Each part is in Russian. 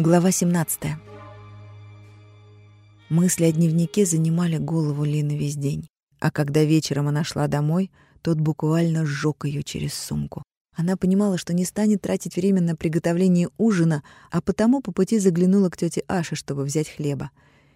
Глава 17. Мысли о дневнике занимали голову Лины весь день. А когда вечером она шла домой, тот буквально сжег ее через сумку. Она понимала, что не станет тратить время на приготовление ужина, а потому по пути заглянула к тете Аше, чтобы взять хлеба.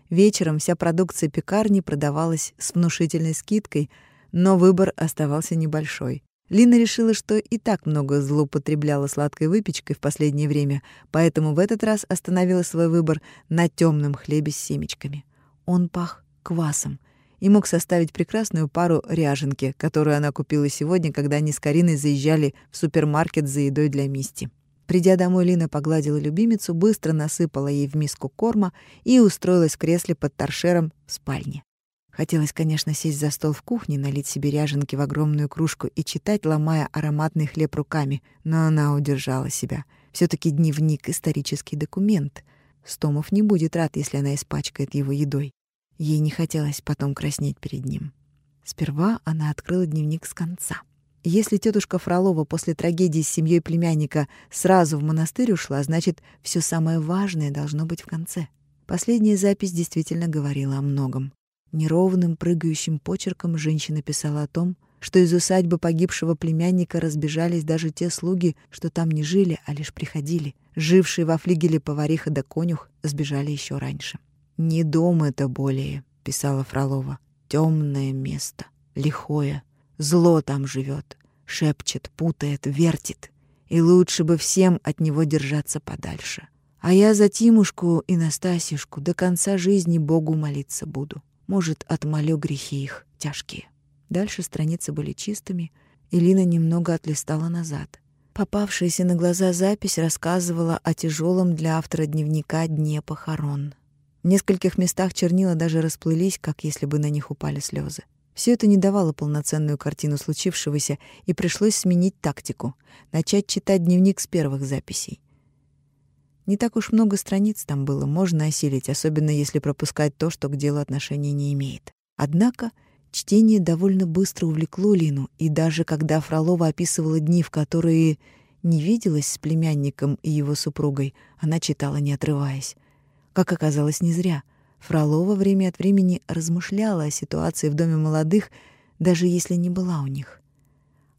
Вечером вся продукция пекарни продавалась с внушительной скидкой, но выбор оставался небольшой. Лина решила, что и так много злоупотребляла сладкой выпечкой в последнее время, поэтому в этот раз остановила свой выбор на темном хлебе с семечками. Он пах квасом и мог составить прекрасную пару ряженки, которую она купила сегодня, когда они с Кариной заезжали в супермаркет за едой для Мисти. Придя домой, Лина погладила любимицу, быстро насыпала ей в миску корма и устроилась в кресле под торшером в спальне. Хотелось, конечно, сесть за стол в кухне, налить себе ряженки в огромную кружку и читать, ломая ароматный хлеб руками, но она удержала себя. все таки дневник — исторический документ. Стомов не будет рад, если она испачкает его едой. Ей не хотелось потом краснеть перед ним. Сперва она открыла дневник с конца. Если тетушка Фролова после трагедии с семьей племянника сразу в монастырь ушла, значит, все самое важное должно быть в конце. Последняя запись действительно говорила о многом. Неровным, прыгающим почерком женщина писала о том, что из усадьбы погибшего племянника разбежались даже те слуги, что там не жили, а лишь приходили. Жившие во флигеле повариха да конюх сбежали еще раньше. «Не дом это более», — писала Фролова. «Темное место, лихое. Зло там живет, шепчет, путает, вертит. И лучше бы всем от него держаться подальше. А я за Тимушку и Настасьюшку до конца жизни Богу молиться буду». Может, отмолю грехи их тяжкие. Дальше страницы были чистыми, и Лина немного отлистала назад. Попавшаяся на глаза запись рассказывала о тяжелом для автора дневника дне похорон. В нескольких местах чернила даже расплылись, как если бы на них упали слезы. Все это не давало полноценную картину случившегося, и пришлось сменить тактику, начать читать дневник с первых записей. Не так уж много страниц там было, можно осилить, особенно если пропускать то, что к делу отношения не имеет. Однако чтение довольно быстро увлекло Лину, и даже когда Фролова описывала дни, в которые не виделась с племянником и его супругой, она читала, не отрываясь. Как оказалось, не зря. Фролова время от времени размышляла о ситуации в доме молодых, даже если не была у них.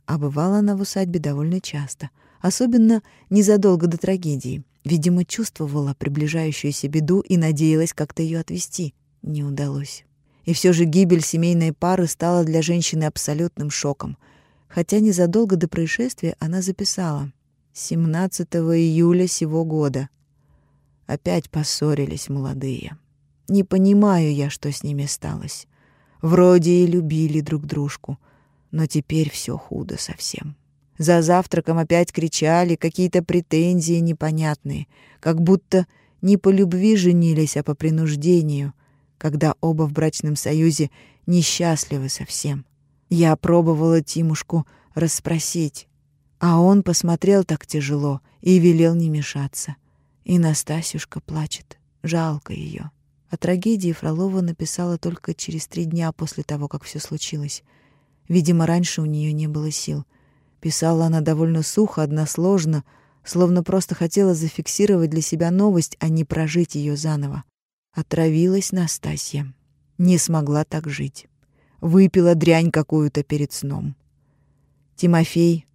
А бывала она в усадьбе довольно часто, особенно незадолго до трагедии — Видимо, чувствовала приближающуюся беду и надеялась как-то ее отвести. Не удалось. И все же гибель семейной пары стала для женщины абсолютным шоком. Хотя незадолго до происшествия она записала 17 июля сего года. Опять поссорились молодые. Не понимаю я, что с ними сталось. Вроде и любили друг дружку, но теперь все худо совсем. За завтраком опять кричали, какие-то претензии непонятные, как будто не по любви женились, а по принуждению, когда оба в брачном союзе несчастливы совсем. Я пробовала Тимушку расспросить, а он посмотрел так тяжело и велел не мешаться. И Настасюшка плачет, жалко ее. О трагедии Фролова написала только через три дня после того, как все случилось. Видимо, раньше у нее не было сил — Писала она довольно сухо, односложно, словно просто хотела зафиксировать для себя новость, а не прожить ее заново. Отравилась Настасья. Не смогла так жить. Выпила дрянь какую-то перед сном. Тимофей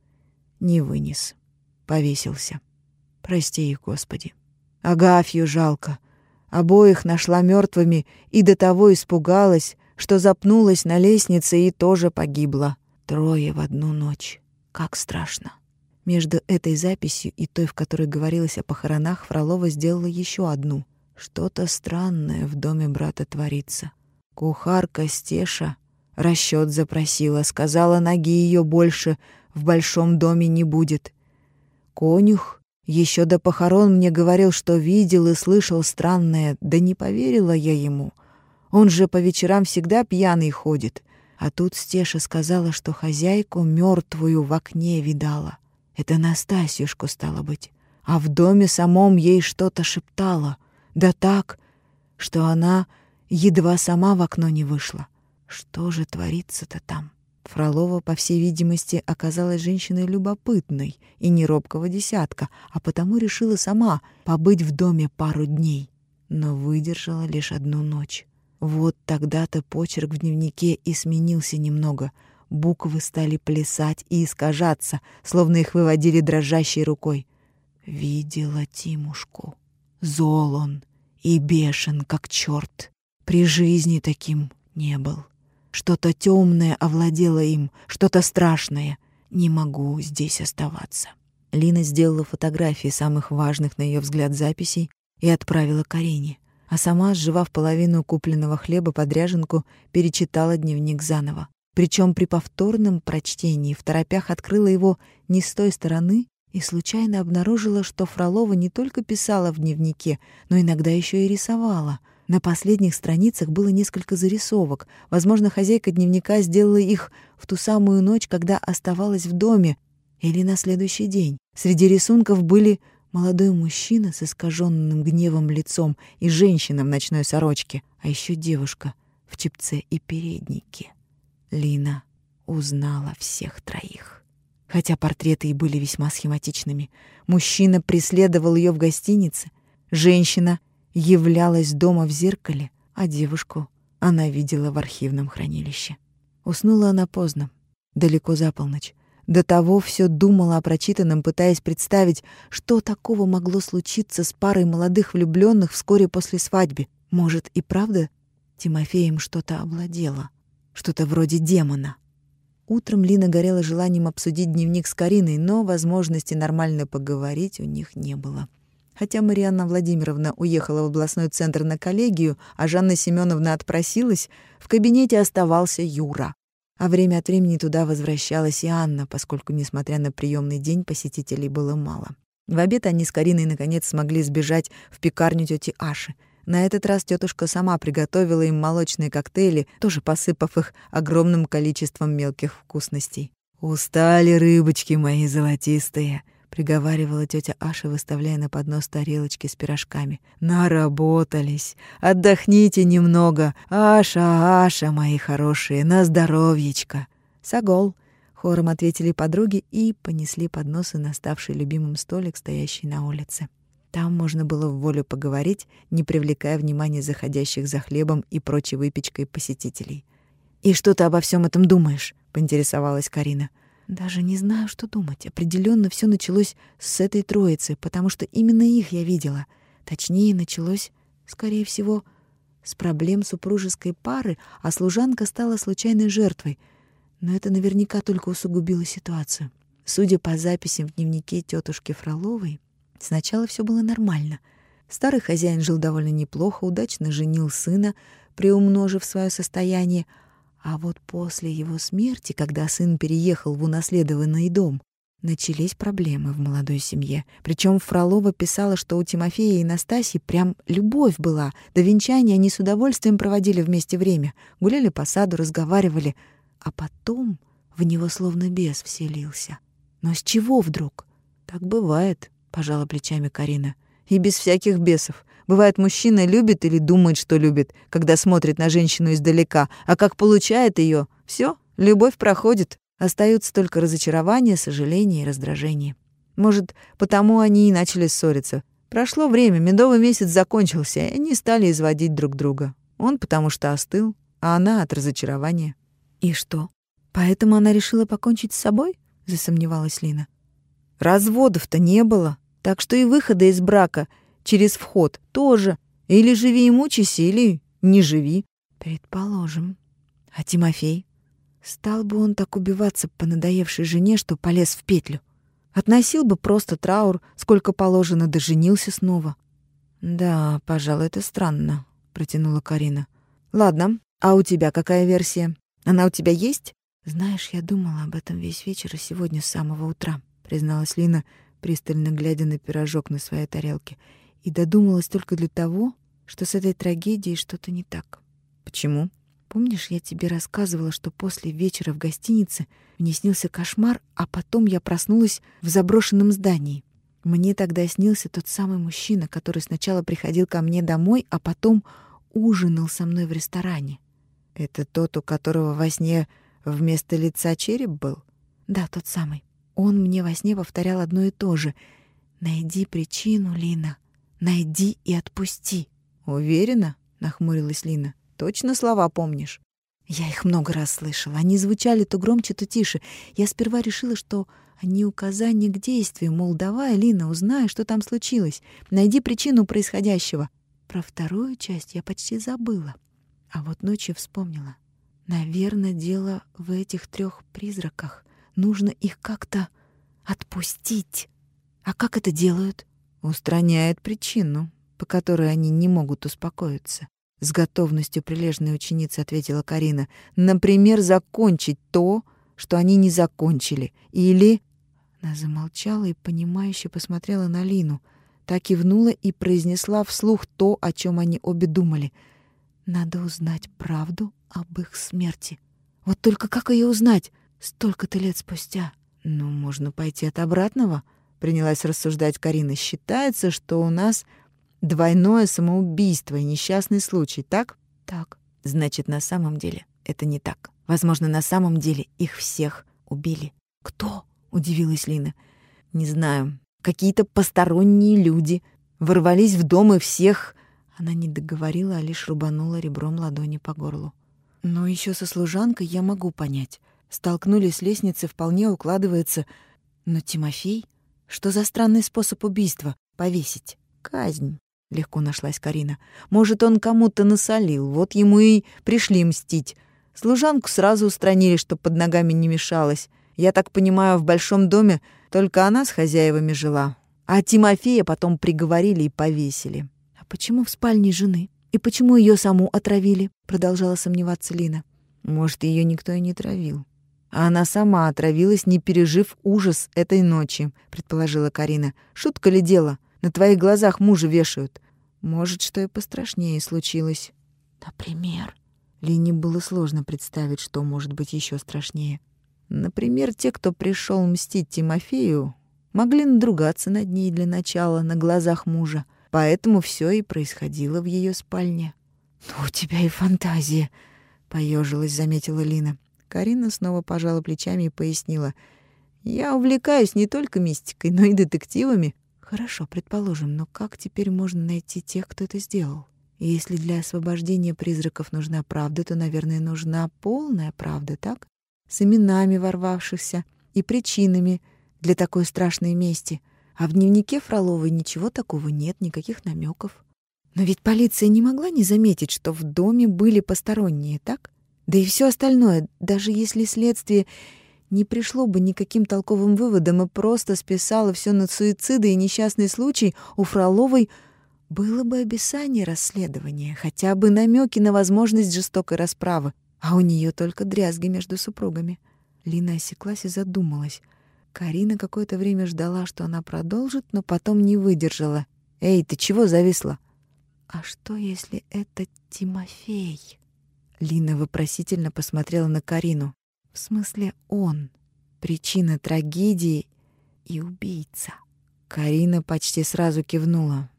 не вынес. Повесился. Прости их, Господи. Агафью жалко. Обоих нашла мертвыми и до того испугалась, что запнулась на лестнице и тоже погибла. Трое в одну ночь. Как страшно. Между этой записью и той, в которой говорилось о похоронах, Фролова сделала еще одну. Что-то странное в доме брата творится. Кухарка Стеша расчет запросила, сказала, ноги ее больше в большом доме не будет. Конюх еще до похорон мне говорил, что видел и слышал странное, да не поверила я ему. Он же по вечерам всегда пьяный ходит. А тут Стеша сказала, что хозяйку мертвую в окне видала. Это Настасьюшку стало быть. А в доме самом ей что-то шептала. Да так, что она едва сама в окно не вышла. Что же творится-то там? Фролова, по всей видимости, оказалась женщиной любопытной и не робкого десятка, а потому решила сама побыть в доме пару дней, но выдержала лишь одну ночь. Вот тогда-то почерк в дневнике и сменился немного. Буквы стали плясать и искажаться, словно их выводили дрожащей рукой. Видела Тимушку. Зол он и бешен, как черт. При жизни таким не был. Что-то темное овладело им, что-то страшное. Не могу здесь оставаться. Лина сделала фотографии самых важных на ее взгляд записей и отправила Карине, а сама, сживав половину купленного хлеба под ряженку, перечитала дневник заново. Причем при повторном прочтении в торопях открыла его не с той стороны и случайно обнаружила, что Фролова не только писала в дневнике, но иногда еще и рисовала — на последних страницах было несколько зарисовок. Возможно, хозяйка дневника сделала их в ту самую ночь, когда оставалась в доме, или на следующий день. Среди рисунков были молодой мужчина с искаженным гневом лицом и женщина в ночной сорочке, а еще девушка в чепце и переднике. Лина узнала всех троих. Хотя портреты и были весьма схематичными. Мужчина преследовал ее в гостинице, женщина являлась дома в зеркале, а девушку она видела в архивном хранилище. Уснула она поздно, далеко за полночь. До того все думала о прочитанном, пытаясь представить, что такого могло случиться с парой молодых влюбленных вскоре после свадьбы. Может, и правда Тимофеем что-то овладело, что-то вроде демона. Утром Лина горела желанием обсудить дневник с Кариной, но возможности нормально поговорить у них не было. Хотя Марианна Владимировна уехала в областной центр на коллегию, а Жанна Семеновна отпросилась, в кабинете оставался Юра. А время от времени туда возвращалась и Анна, поскольку, несмотря на приемный день, посетителей было мало. В обед они с Кариной наконец смогли сбежать в пекарню тети Аши. На этот раз тетушка сама приготовила им молочные коктейли, тоже посыпав их огромным количеством мелких вкусностей. «Устали рыбочки мои золотистые!» — приговаривала тетя Аша, выставляя на поднос тарелочки с пирожками. «Наработались! Отдохните немного! Аша, Аша, мои хорошие, на здоровьечко!» «Сагол!» — хором ответили подруги и понесли подносы на ставший любимым столик, стоящий на улице. Там можно было в волю поговорить, не привлекая внимания заходящих за хлебом и прочей выпечкой посетителей. «И что ты обо всем этом думаешь?» — поинтересовалась Карина. — даже не знаю, что думать. Определенно все началось с этой троицы, потому что именно их я видела. Точнее, началось, скорее всего, с проблем супружеской пары, а служанка стала случайной жертвой. Но это наверняка только усугубило ситуацию. Судя по записям в дневнике тетушки Фроловой, сначала все было нормально. Старый хозяин жил довольно неплохо, удачно женил сына, приумножив свое состояние, а вот после его смерти, когда сын переехал в унаследованный дом, начались проблемы в молодой семье. Причем Фролова писала, что у Тимофея и Настасьи прям любовь была. До венчания они с удовольствием проводили вместе время, гуляли по саду, разговаривали. А потом в него словно бес вселился. Но с чего вдруг? Так бывает, пожала плечами Карина. И без всяких бесов. Бывает, мужчина любит или думает, что любит, когда смотрит на женщину издалека, а как получает ее, все, любовь проходит, остаются только разочарование, сожаление и раздражение. Может, потому они и начали ссориться. Прошло время, медовый месяц закончился, и они стали изводить друг друга. Он потому что остыл, а она от разочарования. И что? Поэтому она решила покончить с собой? засомневалась Лина. Разводов-то не было, так что и выхода из брака через вход тоже. Или живи и мучайся, или не живи. Предположим. А Тимофей? Стал бы он так убиваться по надоевшей жене, что полез в петлю. Относил бы просто траур, сколько положено, да женился снова. Да, пожалуй, это странно, протянула Карина. Ладно, а у тебя какая версия? Она у тебя есть? Знаешь, я думала об этом весь вечер и сегодня с самого утра, призналась Лина, пристально глядя на пирожок на своей тарелке и додумалась только для того, что с этой трагедией что-то не так. Почему? Помнишь, я тебе рассказывала, что после вечера в гостинице мне снился кошмар, а потом я проснулась в заброшенном здании. Мне тогда снился тот самый мужчина, который сначала приходил ко мне домой, а потом ужинал со мной в ресторане. Это тот, у которого во сне Вместо лица череп был? Да, тот самый. Он мне во сне повторял одно и то же. «Найди причину, Лина. Найди и отпусти». «Уверена?» — нахмурилась Лина. «Точно слова помнишь?» Я их много раз слышала. Они звучали то громче, то тише. Я сперва решила, что они указания к действию, мол, давай, Лина, узнай, что там случилось. Найди причину происходящего. Про вторую часть я почти забыла. А вот ночью вспомнила. Наверное, дело в этих трех призраках. Нужно их как-то отпустить. А как это делают? Устраняет причину, по которой они не могут успокоиться. С готовностью прилежной ученицы ответила Карина. Например, закончить то, что они не закончили. Или... Она замолчала и, понимающе посмотрела на Лину. Так кивнула и произнесла вслух то, о чем они обе думали. Надо узнать правду об их смерти. Вот только как ее узнать столько-то лет спустя? Ну, можно пойти от обратного, принялась рассуждать Карина. Считается, что у нас Двойное самоубийство и несчастный случай, так? Так. Значит, на самом деле это не так. Возможно, на самом деле их всех убили. Кто? удивилась Лина. Не знаю. Какие-то посторонние люди ворвались в дом и всех Она не договорила, а лишь рубанула ребром ладони по горлу. Но еще со служанкой я могу понять. Столкнулись с лестницы, вполне укладывается. Но Тимофей? Что за странный способ убийства? Повесить. Казнь. — легко нашлась Карина. «Может, он кому-то насолил, вот ему и пришли мстить. Служанку сразу устранили, чтоб под ногами не мешалась. Я так понимаю, в большом доме только она с хозяевами жила. А Тимофея потом приговорили и повесили». «А почему в спальне жены? И почему ее саму отравили?» — продолжала сомневаться Лина. «Может, ее никто и не травил. А она сама отравилась, не пережив ужас этой ночи», — предположила Карина. «Шутка ли дело?» На твоих глазах мужа вешают. Может, что и пострашнее случилось. Например? Лине было сложно представить, что может быть еще страшнее. Например, те, кто пришел мстить Тимофею, могли надругаться над ней для начала на глазах мужа. Поэтому все и происходило в ее спальне. «Ну, у тебя и фантазия», — поежилась, заметила Лина. Карина снова пожала плечами и пояснила. «Я увлекаюсь не только мистикой, но и детективами. Хорошо, предположим, но как теперь можно найти тех, кто это сделал? Если для освобождения призраков нужна правда, то, наверное, нужна полная правда, так? С именами ворвавшихся и причинами для такой страшной мести. А в дневнике Фроловой ничего такого нет, никаких намеков. Но ведь полиция не могла не заметить, что в доме были посторонние, так? Да и все остальное, даже если следствие не пришло бы никаким толковым выводом и просто списало все на суициды и несчастный случай, у Фроловой было бы описание расследования, хотя бы намеки на возможность жестокой расправы, а у нее только дрязги между супругами. Лина осеклась и задумалась. Карина какое-то время ждала, что она продолжит, но потом не выдержала. «Эй, ты чего зависла?» «А что, если это Тимофей?» Лина вопросительно посмотрела на Карину. В смысле, он — причина трагедии и убийца. Карина почти сразу кивнула.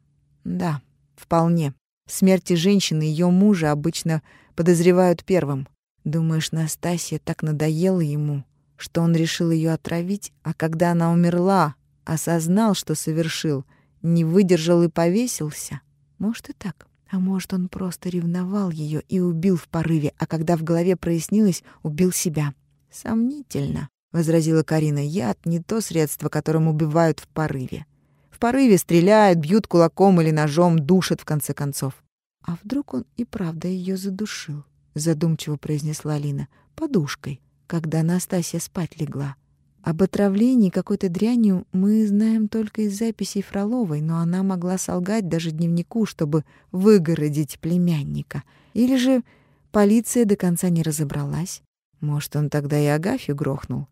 Да, вполне. В смерти женщины ее мужа обычно подозревают первым. Думаешь, Настасья так надоела ему, что он решил ее отравить, а когда она умерла, осознал, что совершил, не выдержал и повесился? Может и так. А может, он просто ревновал ее и убил в порыве, а когда в голове прояснилось, убил себя. «Сомнительно», — возразила Карина. «Яд — не то средство, которым убивают в порыве. В порыве стреляют, бьют кулаком или ножом, душат, в конце концов». «А вдруг он и правда ее задушил?» — задумчиво произнесла Алина. «Подушкой, когда Настасья спать легла. Об отравлении какой-то дрянью мы знаем только из записей Фроловой, но она могла солгать даже дневнику, чтобы выгородить племянника. Или же полиция до конца не разобралась. Может, он тогда и Агафью грохнул,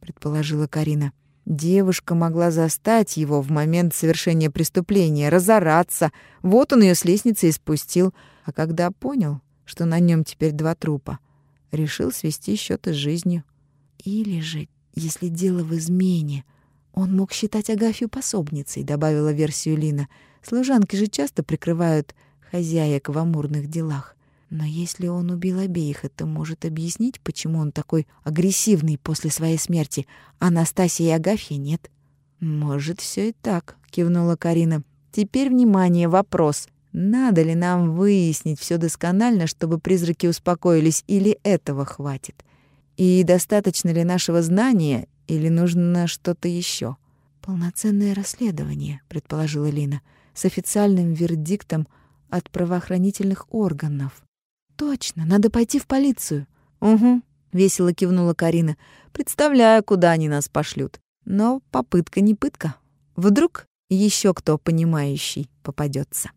предположила Карина. Девушка могла застать его в момент совершения преступления, разораться. Вот он ее с лестницы и спустил. А когда понял, что на нем теперь два трупа, решил свести счеты с жизнью. Или же, если дело в измене, он мог считать Агафью пособницей, добавила версию Лина. Служанки же часто прикрывают хозяек в амурных делах. Но если он убил обеих, это может объяснить, почему он такой агрессивный после своей смерти, а Настасья и Агафья нет. «Может, все и так», — кивнула Карина. «Теперь, внимание, вопрос. Надо ли нам выяснить все досконально, чтобы призраки успокоились, или этого хватит? И достаточно ли нашего знания, или нужно что-то еще? «Полноценное расследование», — предположила Лина, «с официальным вердиктом от правоохранительных органов». «Точно, надо пойти в полицию». «Угу», — весело кивнула Карина. «Представляю, куда они нас пошлют. Но попытка не пытка. Вдруг еще кто понимающий попадется.